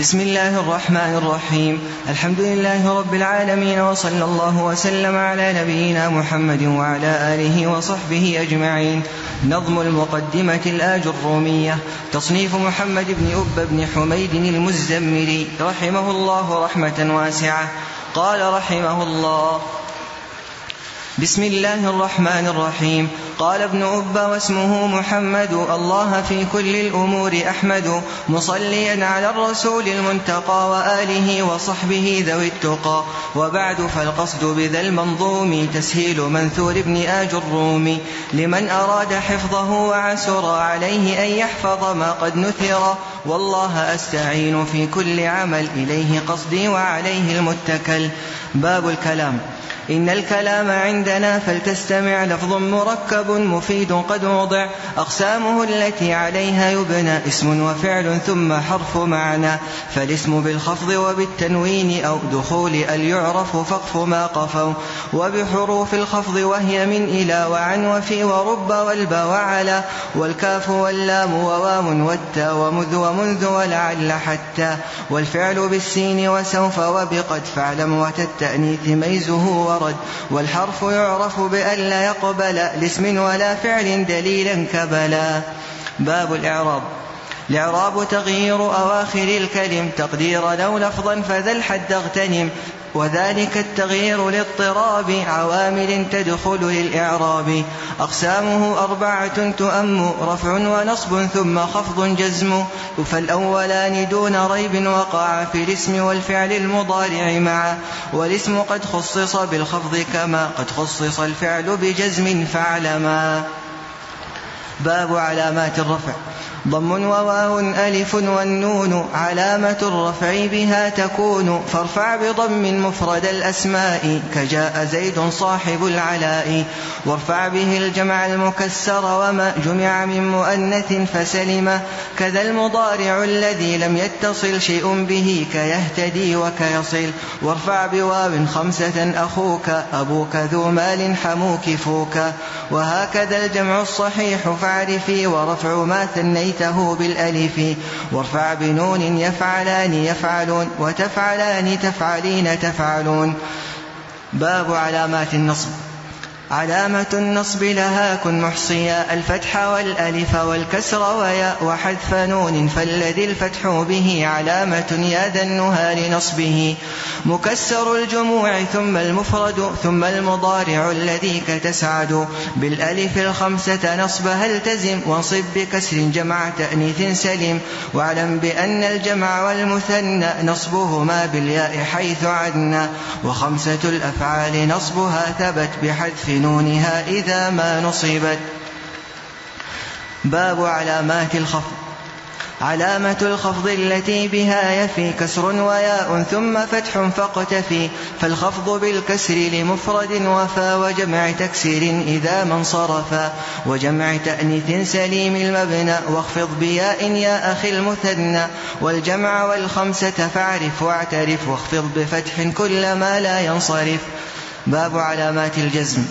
بسم الله الرحمن الرحيم. الحمد لله رب العالمين وصلى الله وسلم على نبينا محمد وعلى آله وصحبه أجمعين. نظم المقدمة الآج الرومية. تصنيف محمد بن أب بن حميد المزمري رحمه الله رحمة واسعة. قال رحمه الله بسم الله الرحمن الرحيم. قال ابن أب واسمه محمد الله في كل الأمور أحمد مصليا على الرسول المنتقى وآله وصحبه ذوي التقى. وبعد فالقصد بذا المنظوم تسهيل منثور ابن آج الروم. لمن أراد حفظه وعسر عليه أن يحفظ ما قد نثر. والله أستعين في كل عمل إليه قصدي وعليه المتكل. باب الكلام. إن الكلام عندنا فلتستمع لفظ مركب مفيد قد وضع. أقسامه التي عليها يبنى اسم وفعل ثم حرف معنى. فالاسم بالخفض وبالتنوين أو دخول اليعرف فقف ما قفوا. وبحروف الخفض وهي من إلى وعن وفي ورب والبا وعلى. والكاف واللام وواو والتا ومذ ومنذ ولعل حتى. والفعل بالسين وسوف وبقد فاعلم وتالتأنيث ميزه ورد والحرف يعرف بأن لا يقبل لاسم ولا فعل دليلا كبلا. باب الإعراب. الإعراب تغيير أواخر الكلم تقدير لو لفظا فذا الحد اغتنم. وذلك التغيير لاضطراب عوامل تدخل للإعراب. أقسامه أربعة تؤم رفع ونصب ثم خفض جزم. فالأولان دون ريب وقع في الاسم والفعل المضارع معا. والاسم قد خصص بالخفض كما قد خصص الفعل بجزم فاعلما باب علامات الرفع. ضم وواو ألف والنون علامة الرفع بها تكون. فارفع بضم مفرد الأسماء كجاء زيد صاحب العلاء. وارفع به الجمع المكسر وما جمع من مؤنث فسلم. كذا المضارع الذي لم يتصل شيء به كيهتدي وكيصل. وارفع بواو خمسة أخوك أبوك ذو مال حموك فوك. وهكذا الجمع الصحيح فاعرفي ورفع ما ثنيت بنيته بالألف. وارفع بنون يفعلان يفعلون وتفعلان تفعلين تفعلون. باب علامات النصب. علامة النصب لها كن محصيا الفتح والألف والكسر وياء وحذف نون فالذي الفتح به علامة يا ذا النهى لنصبه مكسر الجموع ثم المفرد ثم المضارع الذي كتسعد. بالألف الخمسة نصبها التزم وانصب بكسر جمع تأنيث سلم. واعلم بأن الجمع والمثنى نصبهما بالياء حيث عدنا. وخمسة الأفعال نصبها ثبت بحذف نونها إذا ما نصبت. باب علامات الخفض. علامة الخفض التي بها يفي كسر وياء ثم فتح فاقتفي. فالخفض بالكسر لمفرد وفا وجمع تكسير إذا ما انصرفا. وجمع تأنيث سليم المبنى واخفض بياء يا أخي المثنى. والجمع والخمسة فاعرف واعترف واخفض بفتح كل ما لا ينصرف. باب علامات الجزم.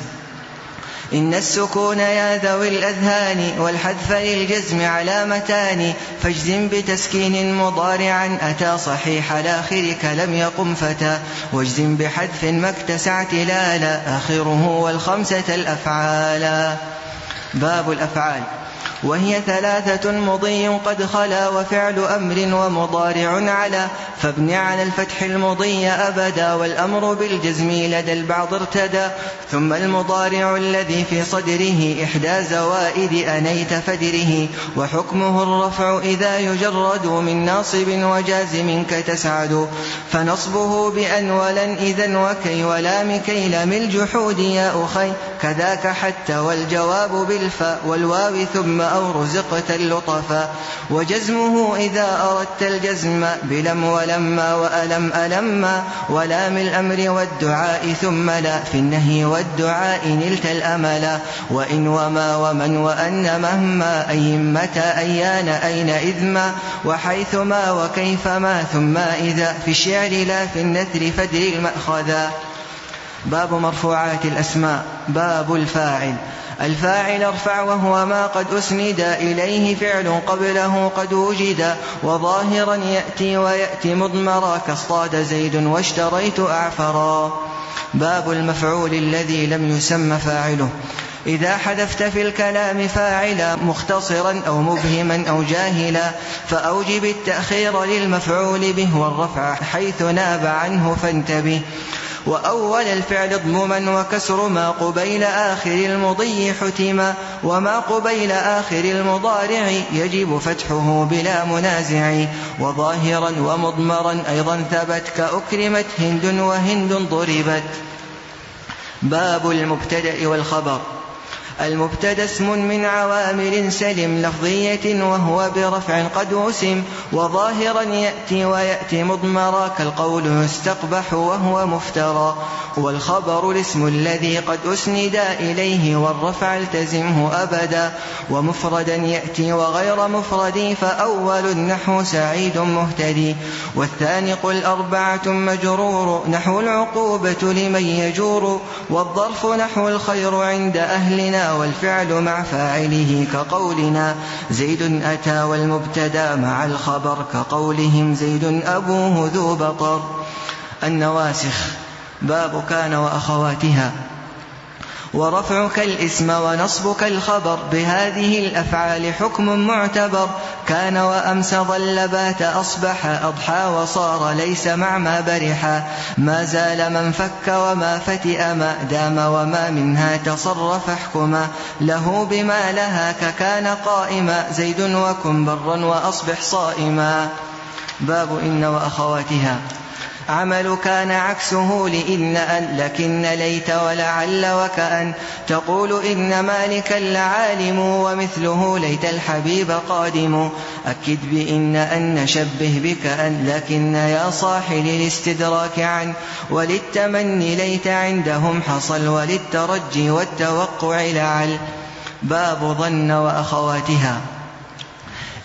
إن السكون يا ذوي الأذهان والحذف للجزم علامتان فاجزم بتسكين مضارعا أتى صحيح الآخر لم يقم فتى واجزم بحذف ما اكتسعت لا لا آخره والخمسة الأفعال باب الأفعال. وهي ثلاثة مضي قد خلا وفعل أمر ومضارع على فابن على الفتح المضي أبدا والأمر بالجزم لدى البعض ارتدى ثم المضارع الذي في صدره إحدى زوائد أنيت فدره وحكمه الرفع إذا يجرد من ناصب وجازم كتسعد فنصبه بأن ولن إذا وكي ولام كي لم الجحود يا أخي كذاك حتى والجواب بالفاء والواو ثم أو رزقت اللطفا. وجزمه إذا أردت الجزم بلم ولما وألم ألما ولام الأمر والدعاء ثم لا. في النهي والدعاء نلت الأملا وإن وما ومن وأن مهما أي متى أيان أين إذ ما وحيث ما وكيف ما ثم إذا. في الشعر لا في النثر فدر المأخذا باب مرفوعات الأسماء. باب الفاعل. الفاعل ارفع وهو ما قد أسند إليه فعل قبله قد وجد وظاهرا يأتي ويأتي مضمرا كاصطاد زيد واشتريت أعفرا. باب المفعول الذي لم يسم فاعله. إذا حذفت في الكلام فاعلا مختصرا أو مبهما أو جاهلا فأوجب التأخير للمفعول به والرفع حيث ناب عنه فانتبه. وأول الفعل اضمما وكسر ما قبيل آخر المضي حتما وما قبيل آخر المضارع يجب فتحه بلا منازع وظاهرا ومضمرا أيضا ثبت كأكرمت هند وهند ضربت. باب المبتدأ والخبر. المبتدأ اسم من عوامل سلم لفظية وهو برفع قد وسم وظاهرا يأتي ويأتي مضمرا كالقول يستقبح وهو مفترى. والخبر الاسم الذي قد أسند إليه والرفع التزمه أبدا. ومفردا يأتي وغير مفرد فأول النحو سعيد مهتدي. والثاني قل أربعة مجرور نحو العقوبة لمن يجور. والظرف نحو الخير عند أهلنا والفعل مع فاعله كقولنا. زيد أتى والمبتدا مع الخبر كقولهم. زيد أبوه ذو بطر. النواسخ. باب كان وأخواتها. ورفعك الإسم ونصبك الخبر بهذه الأفعال حكم معتبر. كان وأمس ظل بات أصبح أضحى وصار ليس مع ما برحا. ما زال من فك وما فتئ ما دام وما منها تصرف احكما. له بما لها ككان قائما. زيد وكن برا وأصبح صائما. باب إن وأخواتها. عمل كان عكسه لإن أن لكن ليت ولعل وكأن. تقول إن مالكا لعالم ومثله ليت الحبيب قادم. أكد بإن أن نشبه بك أن لكن يا صاح للاستدراك عن. وللتمني ليت عندهم حصل وللترجي والتوقع لعل. باب ظن وأخواتها.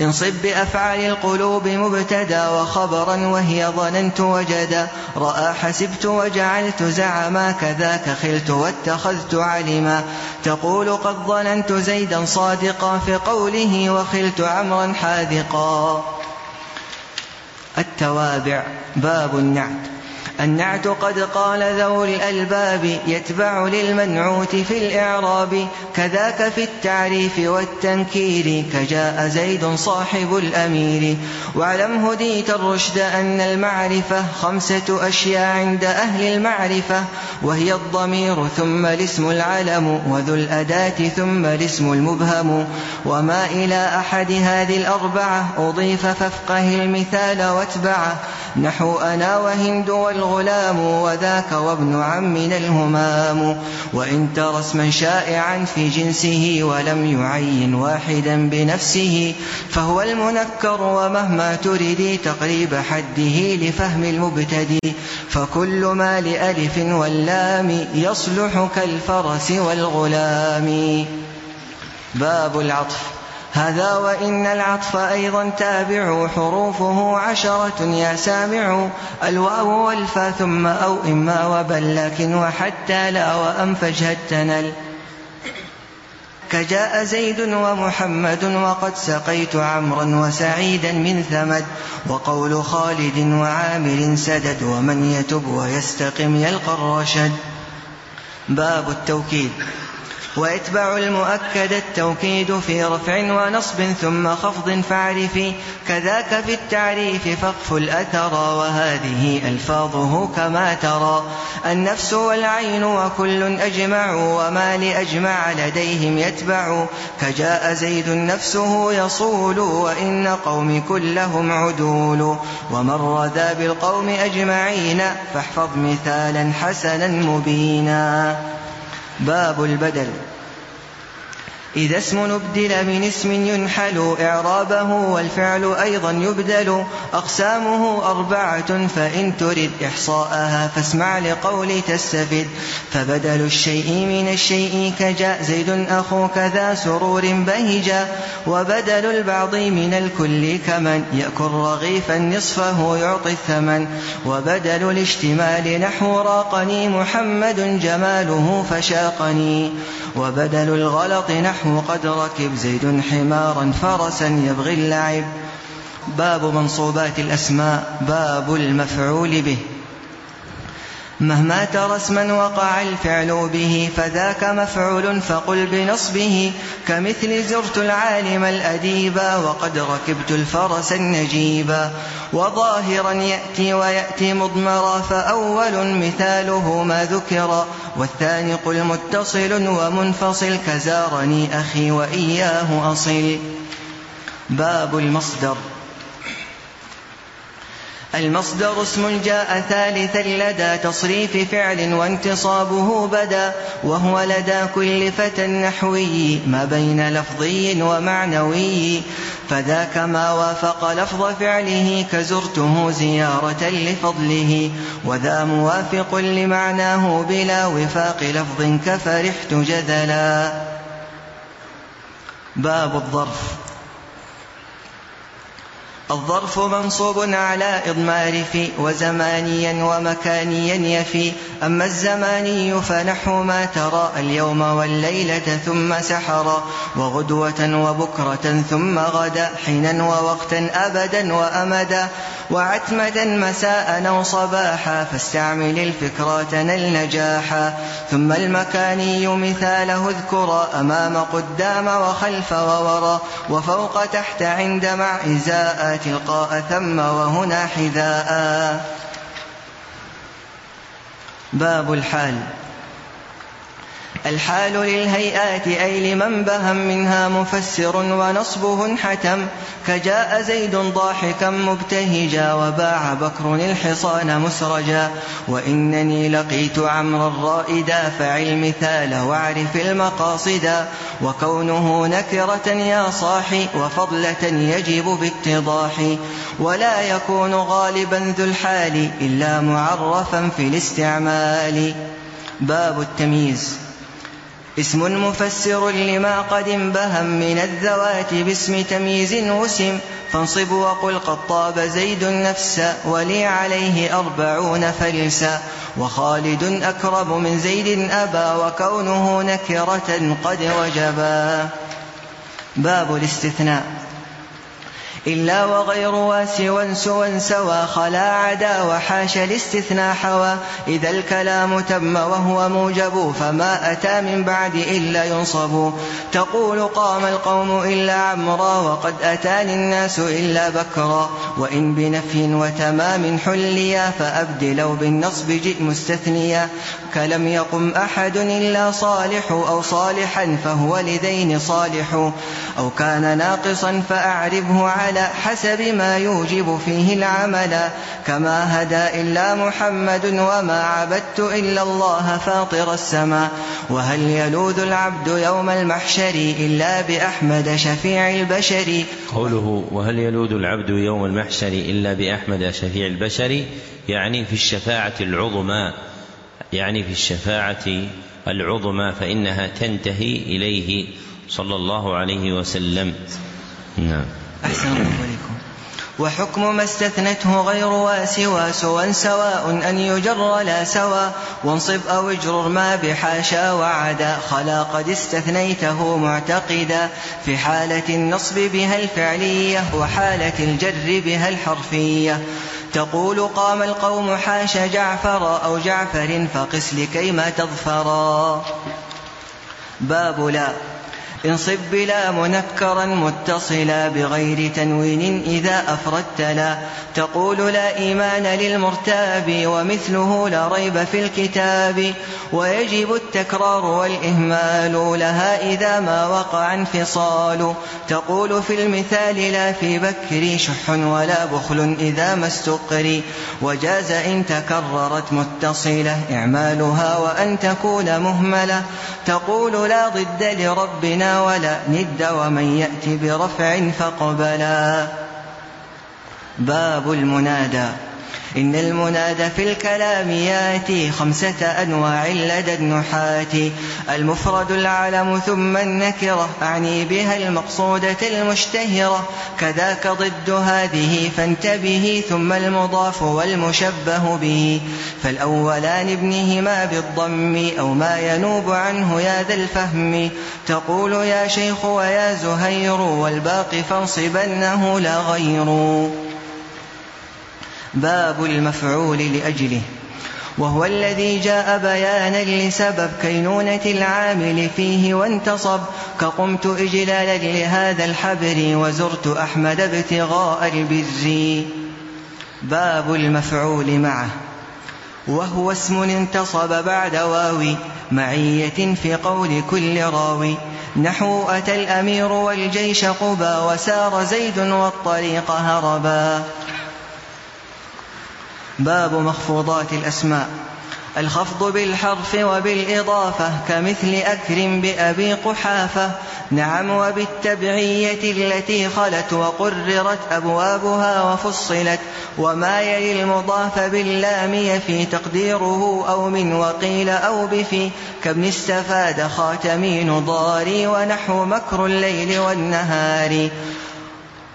انصب بأفعال القلوب مبتدأ وخبرا وهي ظننت وجدأ. رأى حسبت وجعلت زعما كذاك خلت واتخذت علما. تقول قد ظننت زيدا صادقا في قوله وخلت عمرا حاذقا. التوابع باب النعت. النعت قد قال ذو الألباب يتبع للمنعوت في الإعراب. كذاك في التعريف والتنكير كجاء زيد صاحب الأمير. واعلم هديت الرشد أن المعرفة خمسة أشياء عند أهل المعرفة. وهي الضمير ثم الاسم العلم وذو الأداة ثم الاسم المبهم وما إلى أحد هذه الأربعة أضيف فافقه المثال واتبعه نحو أنا وهند والغلام وذاك وابن عمنا الهمام وإن ترى اسما شائعا في جنسه ولم يعين واحدا بنفسه فهو المنكر ومهما تردي تقريب حده لفهم المبتدي فكل ما لألف واللام يصلح كالفرس والغلام. باب العطف. هذا وإن العطف أيضا تابع حروفه عشرة يا سامع. الواو والفا ثم أو إما وبل لكن وحتى لا وأم فاجهد تنل كجاء زيد ومحمد وقد سقيت عمرا وسعيدا من ثمد وقول خالد وعامر سدد ومن يتب ويستقم يلقى الرشد. باب التوكيد. ويتبع المؤكد التوكيد في رفع ونصب ثم خفض فاعرفي كذاك في التعريف فاقف الأثر وهذه ألفاظه كما ترى النفس والعين وكل أجمع وما لأجمع لديهم يتبع كجاء زيد نفسه يصول وإن قوم كلهم عدول ومر ذا بالقوم أجمعين فاحفظ مثالا حسنا مبينا باب البدل. إذا اسم نبدل من اسم ينحل إعرابه والفعل أيضا يبدل. أقسامه أربعة فإن ترد إحصاءها فاسمع لقول تستفد. فبدل الشيء من الشيء كجاء زيد أخوك ذا سرور بهجا. وبدل البعض من الكل كمن يأكل رغيفا نصفه يعطي الثمن. وبدل الاشتمال نحو راقني محمد جماله فشاقني. وبدل الغلط نحو قد ركب زيد حمارا فرسا يبغي اللعب. باب منصوبات الأسماء باب المفعول به. مهما ترى اسما وقع الفعل به فذاك مفعول فقل بنصبه كمثل زرت العالم الأديبا وقد ركبت الفرس النجيبا وظاهرا يأتي ويأتي مضمرا فأول مثاله ما ذكر والثاني قل متصل ومنفصل كزارني أخي وإياه أصل باب المصدر المصدر اسم جاء ثالثا لدى تصريف فعل وانتصابه بدا وهو لدى كل فتى نحوي ما بين لفظي ومعنوي. فذاك ما وافق لفظ فعله كزرته زيارة لفضله. وذا موافق لمعناه بلا وفاق لفظ كفرحت جذلا. باب الظرف. الظرف منصوب على إضمار في وزمانيا ومكانيا يفي. أما الزماني فنحو ما ترى اليوم والليلة ثم سحرا. وغدوة وبكرة ثم غدا حينا ووقتا أبدا وأمدا. وعتمة مساء أو صباحا فاستعمل الفكرة نل نجاحا. ثم المكاني مثاله اذكرا أمام قدام وخلف وورا. وفوق تحت عند مع إزاء تلقاء ثم وهنا حذاء. باب الحال. الحال للهيئات أي لمن بهم منها مفسر ونصبه حتم. كجاء زيد ضاحكا مبتهجا وباع بكر الحصان مسرجا. وإنني لقيت عمرا رائدا فعل مثال واعرف المقاصدا وكونه نكرة يا صاحي وفضلة يجب باتضاح. ولا يكون غالبا ذو الحال إلا معرفا في الاستعمال. باب التمييز. اسم مفسر لما قد انبهم من الذوات باسم تمييز وسم. فانصب وقل قد طاب زيد النفس ولي عليه أربعون فلسا. وخالد أكرم من زيد أبا وكونه نكرة قد وجبا. باب الاستثناء. إلا وغير واسوا سوى سوى خلا عدا وحاش الاستثناء حوى إذا الكلام تم وهو موجب فما أتى من بعد إلا ينصب. تقول قام القوم إلا عمرا وقد أتاني الناس إلا بكرا. وإن بنفي وتمام حليا فأبدلوا بالنصب جئ مستثنيا. كلم يقم أحد إلا صالح أو صالحا فهو لذين صالح. أو كان ناقصا فأعربه على حسب ما يوجب فيه العمل. كما هدى إلا محمد وما عبدت إلا الله فاطر السماء. وهل يلوذ العبد يوم المحشر إلا بأحمد شفيع البشر؟ قوله وهل يلوذ العبد يوم المحشر إلا بأحمد شفيع البشر يعني في الشفاعة العظمى يعني في الشفاعة العظمى فإنها تنتهي إليه. صلى الله عليه وسلم. نعم. أحسن الله عليكم وحكم ما استثنته غير واسوا سوى سواء أن يجر لا سوى. وانصب أو اجرر ما بحاشا وعدا. خلا قد استثنيته معتقدا. في حالة النصب بها الفعلية وحالة الجر بها الحرفية. تقول قام القوم حاش جعفر أو جعفر فقس لكي ما تظفرا. باب لا. انصب بلا منكرا متصلا بغير تنوين إذا أفردت لا. تقول لا إيمان للمرتاب ومثله لا ريب في الكتاب. ويجب التكرار والإهمال لها إذا ما وقع انفصال. تقول في المثال لا في بكري شح ولا بخل إذا ما استقري وجاز إن تكررت متصلة إعمالها وأن تكون مهملة. تقول لا ضد لربنا ولا ند ومن يأت برفع فقبلا. باب المنادى. إن المنادى في الكلام ياتي خمسة أنواع لدى النحاة. المفرد العلم ثم النكرة أعني بها المقصودة المشتهرة. كذاك ضد هذه فانتبه ثم المضاف والمشبه به. فالأولان ابنهما بالضم أو ما ينوب عنه يا ذا الفهم. تقول يا شيخ ويا زهير والباقي فانصبنه لا غير. باب المفعول لأجله. وهو الذي جاء بيانا لسبب كينونة العامل فيه وانتصب. كقمت إجلالا لهذا الحبر وزرت أحمد ابتغاء البر. باب المفعول معه. وهو اسم انتصب بعد واو. معية في قول كل راوي نحو أتى الأمير والجيش قبا وسار زيد والطريق هربا. باب مخفوضات الأسماء. الخفض بالحرف وبالإضافة كمثل أكرم بأبي قحافة. نعم وبالتبعية التي خلت وقررت أبوابها وفصلت. وما يلي المضاف باللام يفي تقديره أو من وقيل أو بفي. كابن استفاد خاتمين ضاري ونحو مكر الليل والنهار.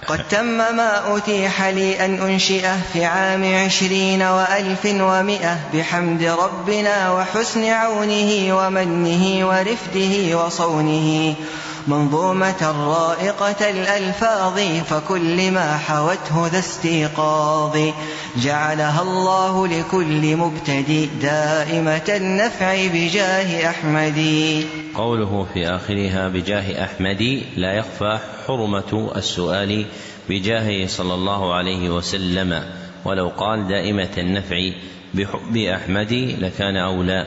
قد تم ما أتيح لي أن أنشئه في عام عشرين وألف ومئة بحمد ربنا وحسن عونه ومنه ورفده وصونه منظومة رائقة الألفاظ فكل ما حوته ذا استيقاظ. جعلها الله لكل مبتدئ دائمة النفع بجاه أحمد. قوله في آخرها بجاه أحمد لا يخفى حرمة السؤال بجاهه صلى الله عليه وسلم. ولو قال دائمة النفع بحب أحمد لكان أولى.